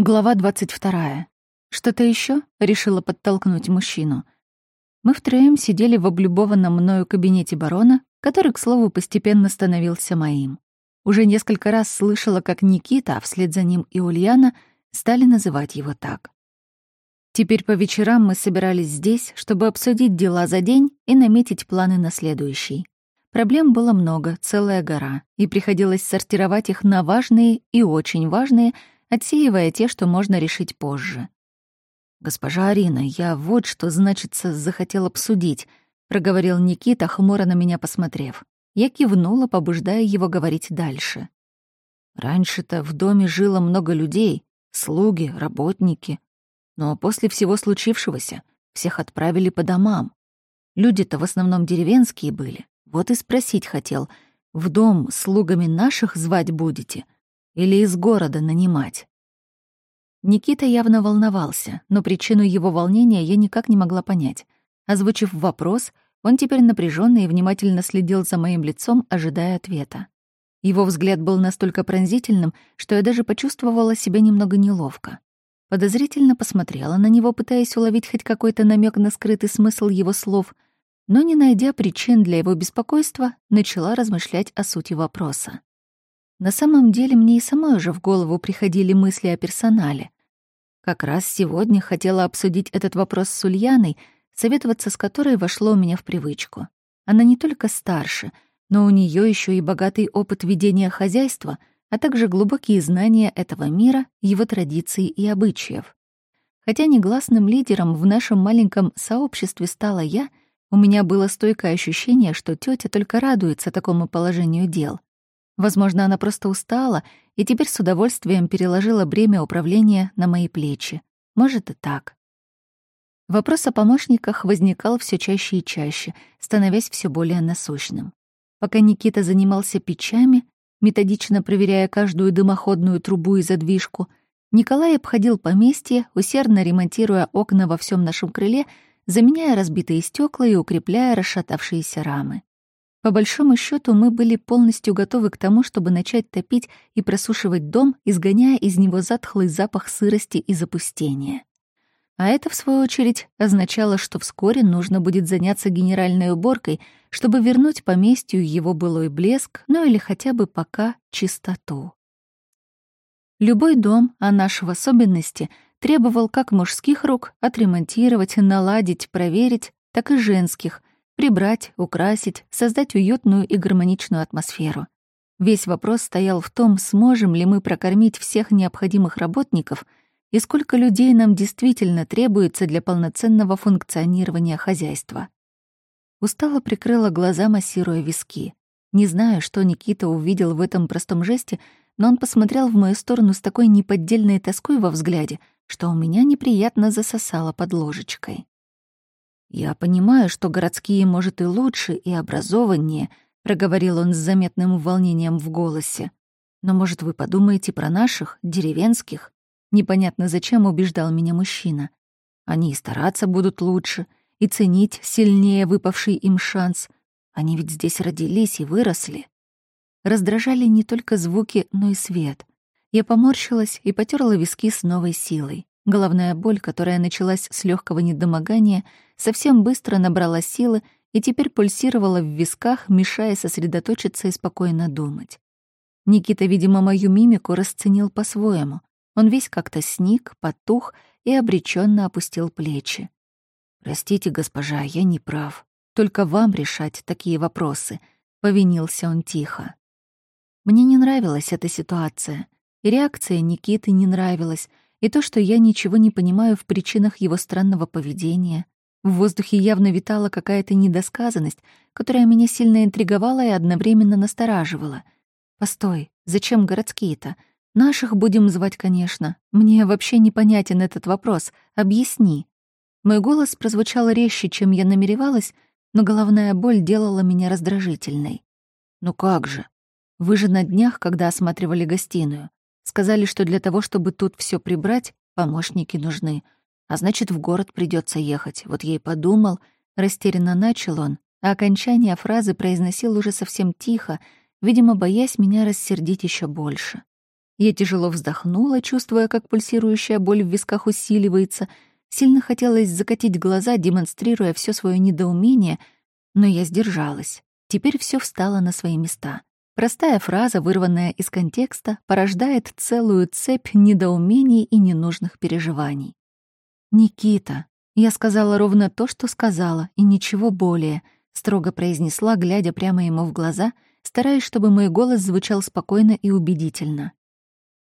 Глава 22. Что-то еще? решила подтолкнуть мужчину. Мы втроем сидели в облюбованном мною кабинете барона, который, к слову, постепенно становился моим. Уже несколько раз слышала, как Никита, а вслед за ним и Ульяна, стали называть его так. Теперь по вечерам мы собирались здесь, чтобы обсудить дела за день и наметить планы на следующий. Проблем было много, целая гора, и приходилось сортировать их на важные и очень важные — отсеивая те, что можно решить позже. «Госпожа Арина, я вот что, значится, захотел обсудить», — проговорил Никита, хмуро на меня посмотрев. Я кивнула, побуждая его говорить дальше. «Раньше-то в доме жило много людей, слуги, работники. Но после всего случившегося всех отправили по домам. Люди-то в основном деревенские были. Вот и спросить хотел, в дом слугами наших звать будете — или из города нанимать. Никита явно волновался, но причину его волнения я никак не могла понять. Озвучив вопрос, он теперь напряженно и внимательно следил за моим лицом, ожидая ответа. Его взгляд был настолько пронзительным, что я даже почувствовала себя немного неловко. Подозрительно посмотрела на него, пытаясь уловить хоть какой-то намек на скрытый смысл его слов, но, не найдя причин для его беспокойства, начала размышлять о сути вопроса. На самом деле мне и самой уже в голову приходили мысли о персонале. Как раз сегодня хотела обсудить этот вопрос с Ульяной, советоваться с которой вошло у меня в привычку. Она не только старше, но у нее еще и богатый опыт ведения хозяйства, а также глубокие знания этого мира, его традиций и обычаев. Хотя негласным лидером в нашем маленьком сообществе стала я, у меня было стойкое ощущение, что тетя только радуется такому положению дел. Возможно, она просто устала и теперь с удовольствием переложила бремя управления на мои плечи. Может и так. Вопрос о помощниках возникал все чаще и чаще, становясь все более насущным. Пока Никита занимался печами, методично проверяя каждую дымоходную трубу и задвижку, Николай обходил поместье, усердно ремонтируя окна во всем нашем крыле, заменяя разбитые стекла и укрепляя расшатавшиеся рамы. По большому счету мы были полностью готовы к тому, чтобы начать топить и просушивать дом, изгоняя из него затхлый запах сырости и запустения. А это, в свою очередь, означало, что вскоре нужно будет заняться генеральной уборкой, чтобы вернуть поместью его былой блеск, ну или хотя бы пока чистоту. Любой дом, а наш в особенности, требовал как мужских рук отремонтировать, наладить, проверить, так и женских, Прибрать, украсить, создать уютную и гармоничную атмосферу. Весь вопрос стоял в том, сможем ли мы прокормить всех необходимых работников и сколько людей нам действительно требуется для полноценного функционирования хозяйства. Устало прикрыла глаза, массируя виски. Не знаю, что Никита увидел в этом простом жесте, но он посмотрел в мою сторону с такой неподдельной тоской во взгляде, что у меня неприятно засосало под ложечкой. «Я понимаю, что городские, может, и лучше, и образованнее», — проговорил он с заметным волнением в голосе. «Но, может, вы подумаете про наших, деревенских?» Непонятно, зачем убеждал меня мужчина. Они и стараться будут лучше, и ценить сильнее выпавший им шанс. Они ведь здесь родились и выросли. Раздражали не только звуки, но и свет. Я поморщилась и потерла виски с новой силой. Головная боль, которая началась с легкого недомогания, совсем быстро набрала силы и теперь пульсировала в висках, мешая сосредоточиться и спокойно думать. Никита, видимо, мою мимику расценил по-своему. Он весь как-то сник, потух и обреченно опустил плечи. «Простите, госпожа, я не прав. Только вам решать такие вопросы», — повинился он тихо. Мне не нравилась эта ситуация, и реакция Никиты не нравилась — и то, что я ничего не понимаю в причинах его странного поведения. В воздухе явно витала какая-то недосказанность, которая меня сильно интриговала и одновременно настораживала. «Постой, зачем городские-то? Наших будем звать, конечно. Мне вообще непонятен этот вопрос. Объясни». Мой голос прозвучал резче, чем я намеревалась, но головная боль делала меня раздражительной. «Ну как же? Вы же на днях, когда осматривали гостиную, Сказали, что для того, чтобы тут все прибрать, помощники нужны. А значит, в город придется ехать. Вот и подумал. Растерянно начал он, а окончание фразы произносил уже совсем тихо, видимо, боясь меня рассердить еще больше. Я тяжело вздохнула, чувствуя, как пульсирующая боль в висках усиливается. Сильно хотелось закатить глаза, демонстрируя все свое недоумение, но я сдержалась. Теперь все встало на свои места. Простая фраза, вырванная из контекста, порождает целую цепь недоумений и ненужных переживаний. «Никита», я сказала ровно то, что сказала, и ничего более, строго произнесла, глядя прямо ему в глаза, стараясь, чтобы мой голос звучал спокойно и убедительно.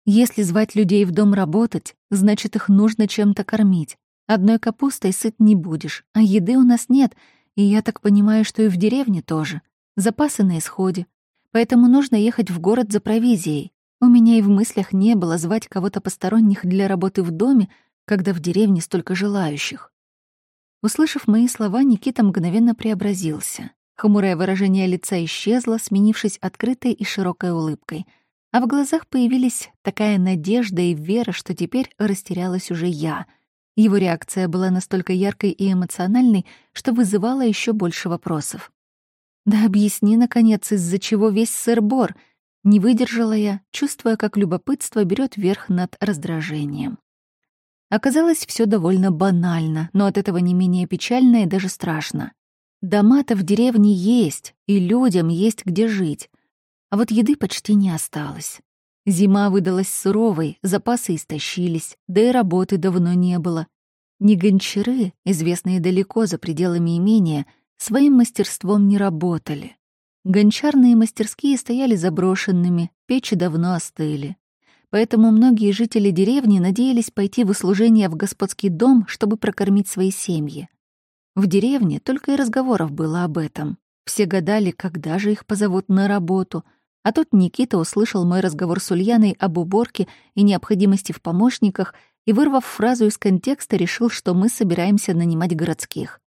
Если звать людей в дом работать, значит, их нужно чем-то кормить. Одной капустой сыт не будешь, а еды у нас нет, и я так понимаю, что и в деревне тоже. Запасы на исходе, поэтому нужно ехать в город за провизией. У меня и в мыслях не было звать кого-то посторонних для работы в доме, когда в деревне столько желающих. Услышав мои слова, Никита мгновенно преобразился. Хмурое выражение лица исчезло, сменившись открытой и широкой улыбкой. А в глазах появились такая надежда и вера, что теперь растерялась уже я. Его реакция была настолько яркой и эмоциональной, что вызывала еще больше вопросов. Да объясни, наконец, из-за чего весь сыр-бор. Не выдержала я, чувствуя, как любопытство берет верх над раздражением. Оказалось, все довольно банально, но от этого не менее печально и даже страшно. Дома-то в деревне есть, и людям есть где жить. А вот еды почти не осталось. Зима выдалась суровой, запасы истощились, да и работы давно не было. Ни гончары, известные далеко за пределами имения, своим мастерством не работали. Гончарные мастерские стояли заброшенными, печи давно остыли. Поэтому многие жители деревни надеялись пойти в услужение в господский дом, чтобы прокормить свои семьи. В деревне только и разговоров было об этом. Все гадали, когда же их позовут на работу. А тут Никита услышал мой разговор с Ульяной об уборке и необходимости в помощниках и, вырвав фразу из контекста, решил, что мы собираемся нанимать городских.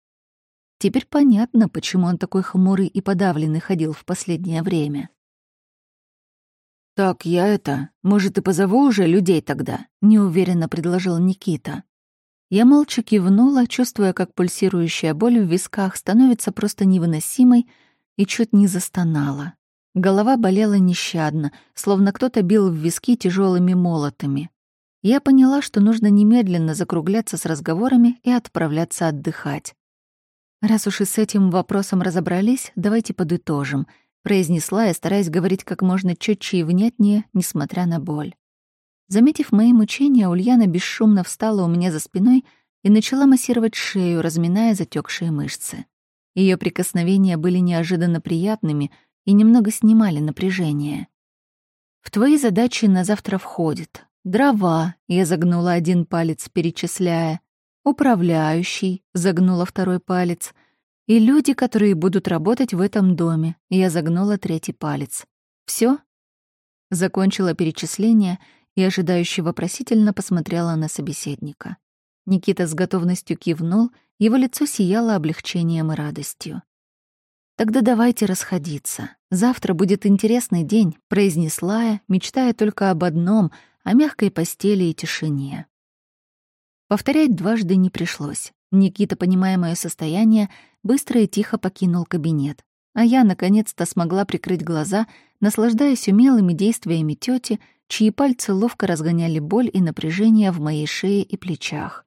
Теперь понятно, почему он такой хмурый и подавленный ходил в последнее время. «Так, я это... Может, и позову уже людей тогда?» — неуверенно предложил Никита. Я молча кивнула, чувствуя, как пульсирующая боль в висках становится просто невыносимой, и чуть не застонала. Голова болела нещадно, словно кто-то бил в виски тяжелыми молотами. Я поняла, что нужно немедленно закругляться с разговорами и отправляться отдыхать. Раз уж и с этим вопросом разобрались, давайте подытожим, произнесла я, стараясь говорить как можно четче и внятнее, несмотря на боль. Заметив мои мучения, Ульяна бесшумно встала у меня за спиной и начала массировать шею, разминая затекшие мышцы. Ее прикосновения были неожиданно приятными и немного снимали напряжение. «В твои задачи на завтра входит дрова», — я загнула один палец, перечисляя, управляющий, загнула второй палец, и люди, которые будут работать в этом доме, я загнула третий палец. Все? Закончила перечисление и ожидающе вопросительно посмотрела на собеседника. Никита с готовностью кивнул, его лицо сияло облегчением и радостью. «Тогда давайте расходиться. Завтра будет интересный день», — произнесла я, мечтая только об одном — о мягкой постели и тишине. Повторять дважды не пришлось. Никита, понимая мое состояние, быстро и тихо покинул кабинет. А я, наконец-то, смогла прикрыть глаза, наслаждаясь умелыми действиями тети, чьи пальцы ловко разгоняли боль и напряжение в моей шее и плечах.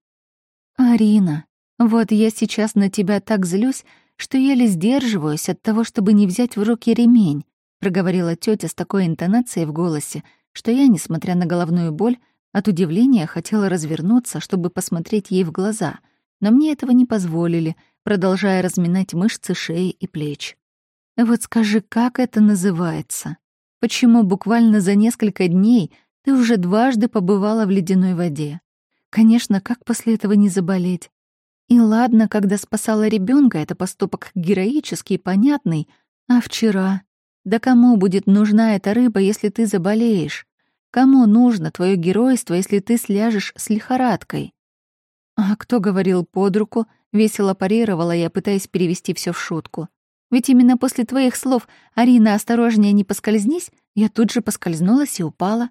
«Арина, вот я сейчас на тебя так злюсь, что еле сдерживаюсь от того, чтобы не взять в руки ремень», проговорила тетя с такой интонацией в голосе, что я, несмотря на головную боль, от удивления хотела развернуться, чтобы посмотреть ей в глаза, но мне этого не позволили, продолжая разминать мышцы шеи и плеч. «Вот скажи, как это называется? Почему буквально за несколько дней ты уже дважды побывала в ледяной воде? Конечно, как после этого не заболеть? И ладно, когда спасала ребенка, это поступок героический, понятный, а вчера? Да кому будет нужна эта рыба, если ты заболеешь? Кому нужно твое геройство, если ты сляжешь с лихорадкой? А кто говорил под руку? Весело парировала я, пытаясь перевести все в шутку. Ведь именно после твоих слов «Арина, осторожнее, не поскользнись», я тут же поскользнулась и упала.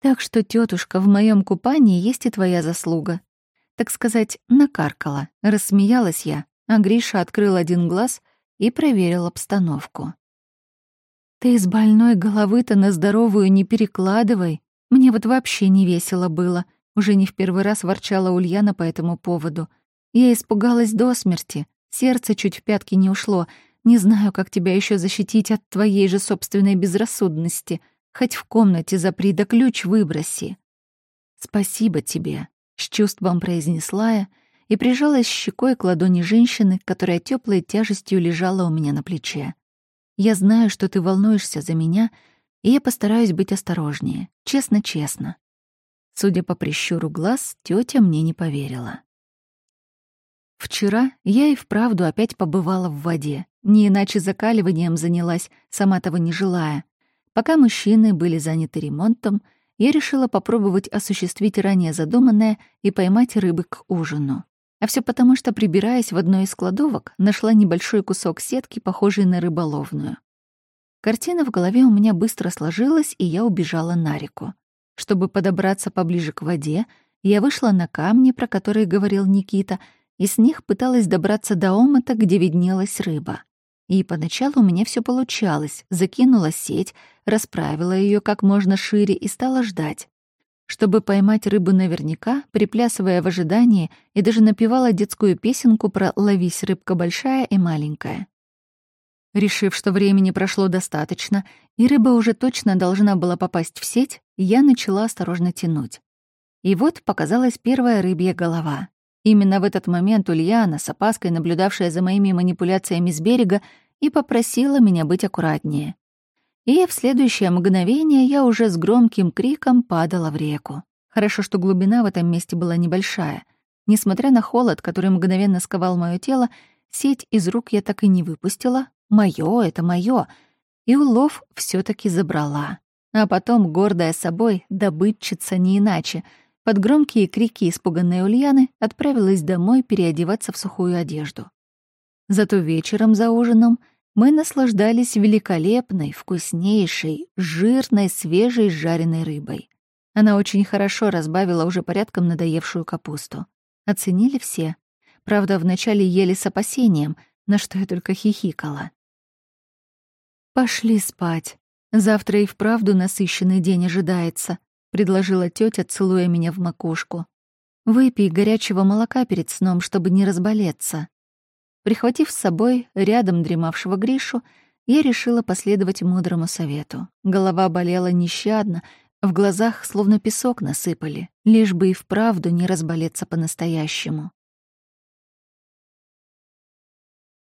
Так что, тетушка, в моем купании есть и твоя заслуга. Так сказать, накаркала. Рассмеялась я, а Гриша открыл один глаз и проверил обстановку. «Ты с больной головы-то на здоровую не перекладывай», Мне вот вообще не весело было. Уже не в первый раз ворчала Ульяна по этому поводу. Я испугалась до смерти. Сердце чуть в пятки не ушло. Не знаю, как тебя еще защитить от твоей же собственной безрассудности. Хоть в комнате запри, да ключ выброси. Спасибо тебе, с чувством произнесла я и прижалась щекой к ладони женщины, которая теплой тяжестью лежала у меня на плече. Я знаю, что ты волнуешься за меня, и я постараюсь быть осторожнее, честно-честно. Судя по прищуру глаз, тетя мне не поверила. Вчера я и вправду опять побывала в воде, не иначе закаливанием занялась, сама того не желая. Пока мужчины были заняты ремонтом, я решила попробовать осуществить ранее задуманное и поймать рыбы к ужину. А все потому, что, прибираясь в одной из кладовок, нашла небольшой кусок сетки, похожий на рыболовную. Картина в голове у меня быстро сложилась, и я убежала на реку. Чтобы подобраться поближе к воде, я вышла на камни, про которые говорил Никита, и с них пыталась добраться до омыта, где виднелась рыба. И поначалу у меня все получалось. Закинула сеть, расправила ее как можно шире и стала ждать. Чтобы поймать рыбу наверняка, приплясывая в ожидании, и даже напевала детскую песенку про «Ловись, рыбка большая и маленькая». Решив, что времени прошло достаточно, и рыба уже точно должна была попасть в сеть, я начала осторожно тянуть. И вот показалась первая рыбья голова. Именно в этот момент Ульяна, с опаской наблюдавшая за моими манипуляциями с берега, и попросила меня быть аккуратнее. И в следующее мгновение я уже с громким криком падала в реку. Хорошо, что глубина в этом месте была небольшая. Несмотря на холод, который мгновенно сковал мое тело, сеть из рук я так и не выпустила, Моё — это моё. И улов все таки забрала. А потом, гордая собой, добытчица не иначе, под громкие крики испуганной Ульяны отправилась домой переодеваться в сухую одежду. Зато вечером за ужином мы наслаждались великолепной, вкуснейшей, жирной, свежей жареной рыбой. Она очень хорошо разбавила уже порядком надоевшую капусту. Оценили все. Правда, вначале ели с опасением, на что я только хихикала. «Пошли спать. Завтра и вправду насыщенный день ожидается», — предложила тетя, целуя меня в макушку. «Выпей горячего молока перед сном, чтобы не разболеться». Прихватив с собой рядом дремавшего Гришу, я решила последовать мудрому совету. Голова болела нещадно, в глазах словно песок насыпали, лишь бы и вправду не разболеться по-настоящему.